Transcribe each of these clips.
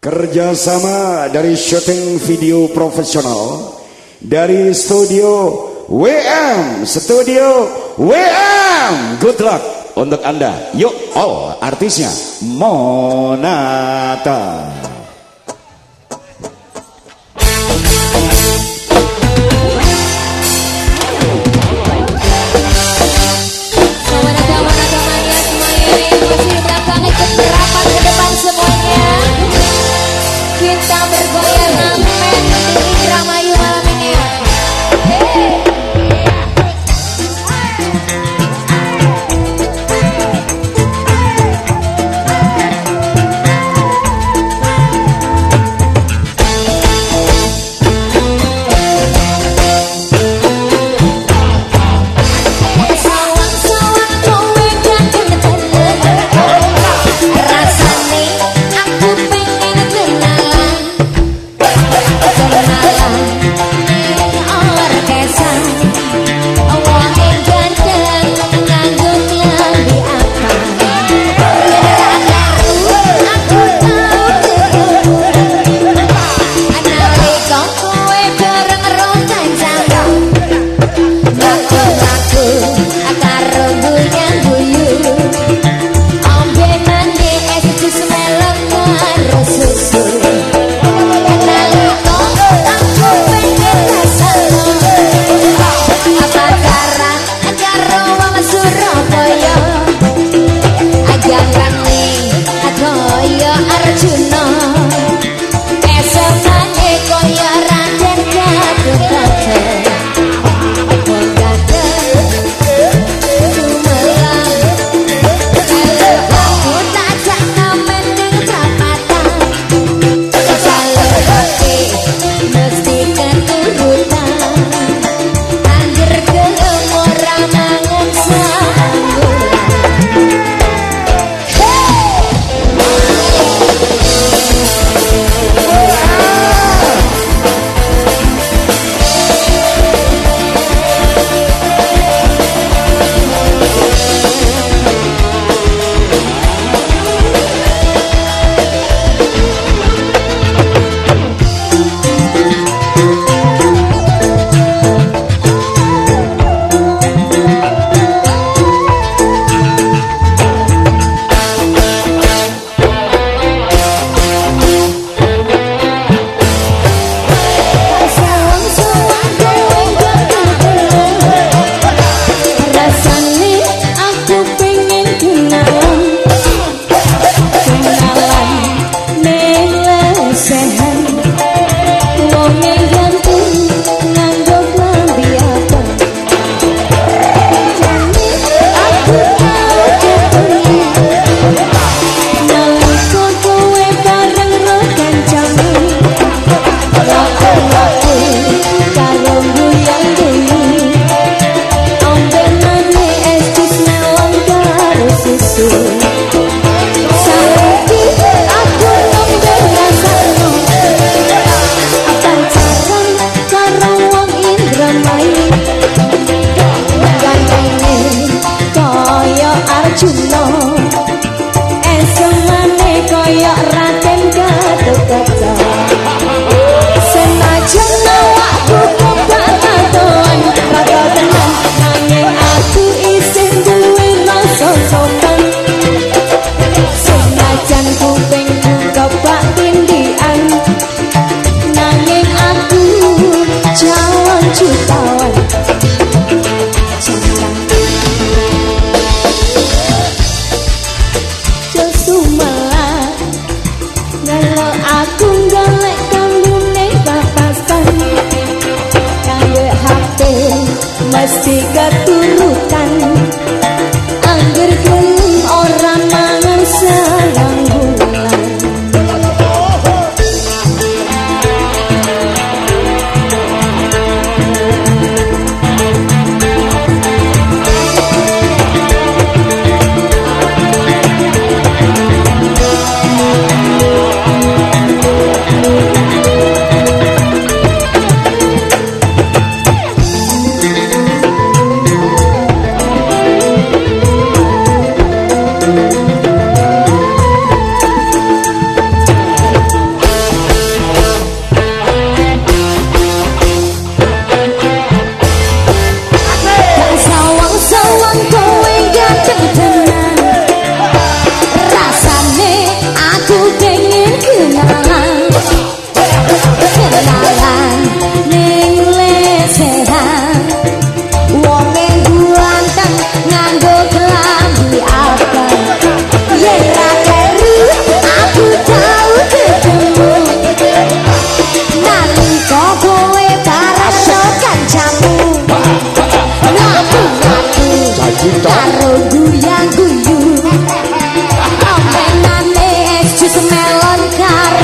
Kerjasama dari syuting video profesional dari studio WM, studio WM. Good luck untuk Anda. Yuk, all artisnya Monata.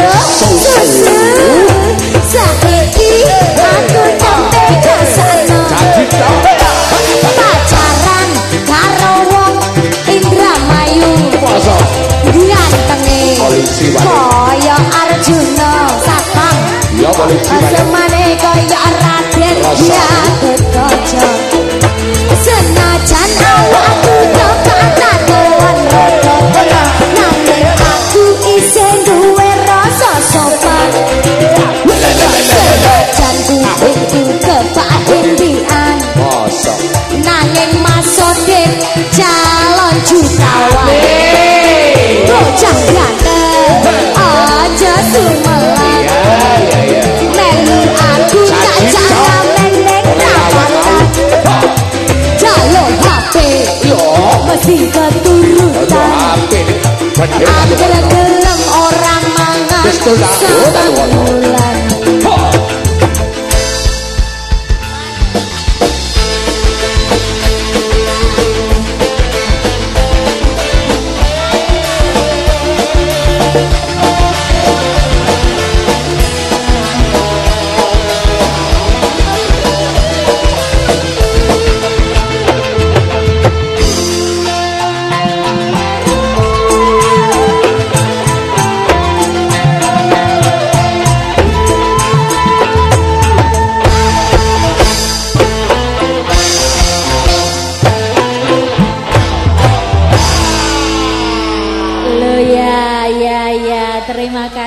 Oh, calon jutawan. Bocah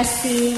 see.